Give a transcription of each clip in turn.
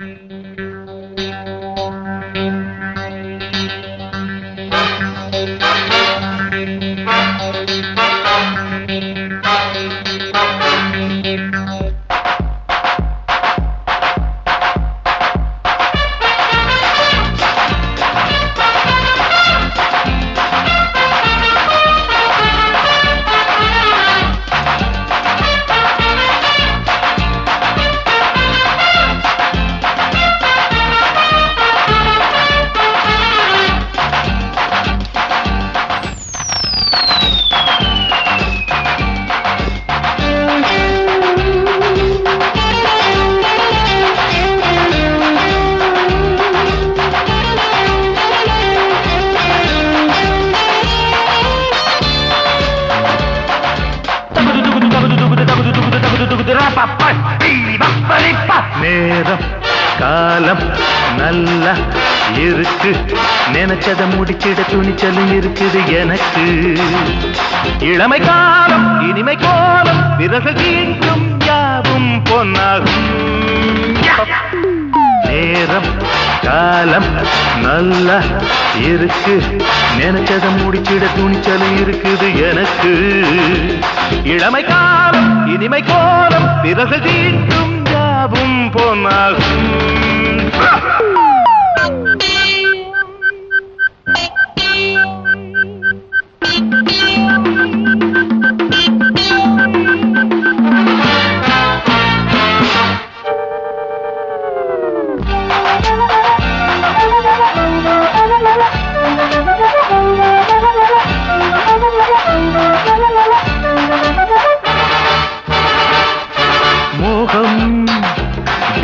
Música நேரம் காலம் நல்லா இருக்கு. நினைச்சத முடிச்சிட துணிச்சலும் இருக்குது எனக்கு. இளமை காலம் இனிமை கோலம் விரசல் தீண்டும் யாவும் பொன்னாகும். நேரம் காலம் நல்லா இருக்கு. நினைச்சத முடிச்சிட துணிச்சலும் இருக்குது எனக்கு. இளமை காலம் இனிமை கோலம் பிறகு தீண்டும் யாவும் பொன்னாகும்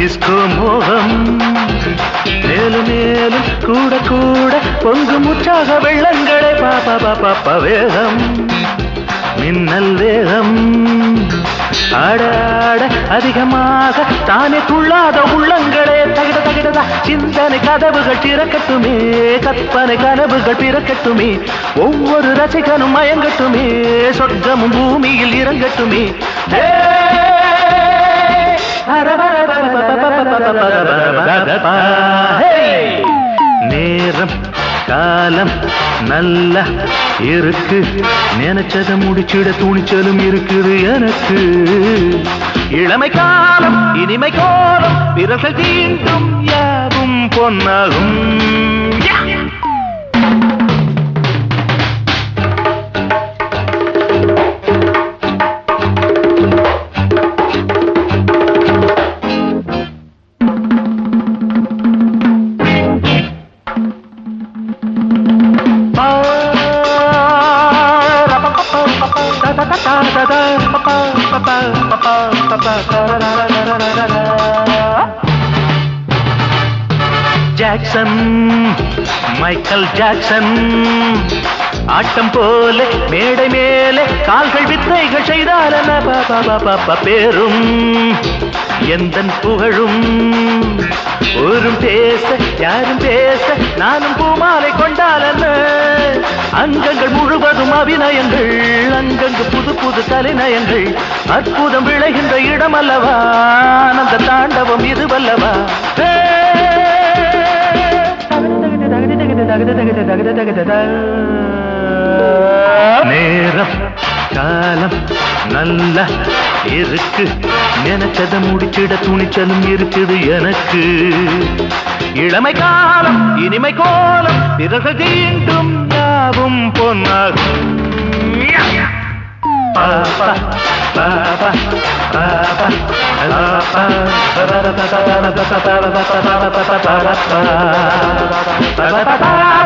டிஸ்கோ மோகம். மேலும் மேலும் கூட கூட பொங்கும் உற்சாக வெள்ளங்களே பாப்பா பாப்பா பா வேகம். மின்னல் வேகம். ஆட ஆட அதிகமாக தானே துள்ளாத உள்ளங்களே. தகிட தகிடதா சிந்தனை கதவுகள் திறக்கட்டுமே. கற்பனை கனவுகள் பிறக்கட்டுமே. ஒவ்வொரு ரசிகனும் மயங்கட்டுமே. சொர்க்கமும் பூமியில் இறங்கட்டுமே. நேரம் காலம் நல்ல இருக்கு. நினைச்சத முடிச்சிட துணிச்சலும் இருக்குது எனக்கு. இளமை காலம் இனிமை கோலம் விரசல் தீண்டும் யாவும் பொன்னாகும். Jackson Michael Jackson. ஆட்டம் போல மேடை மேலே கால்கள் வித்தைகள் செய்தாலன பேரும். எந்தன் புகழும்? ஒரும் பேச யாரும் பேச நானும் பூமாலை கொண்டாலன அங்கங்கள் முழுவதும் அபிநயங்கள் அங்கங்கு புது புது தலைநயங்கள். அற்புதம் விளைகின்ற இடம் அல்லவா? அந்த தாண்டவம் இதுவல்லவா? ஹே! நேரம். காலம் நல்ல இருக்கு. நினைச்சதை முடிச்சிட துணிச்சலும் இருக்குது எனக்கு. இளமை காலம் இனிமை கோலம் பிறகு தீண்டும் யாவும் பொன்னாகும். பாப்பா பாப்பா பாப்பா பாப்பா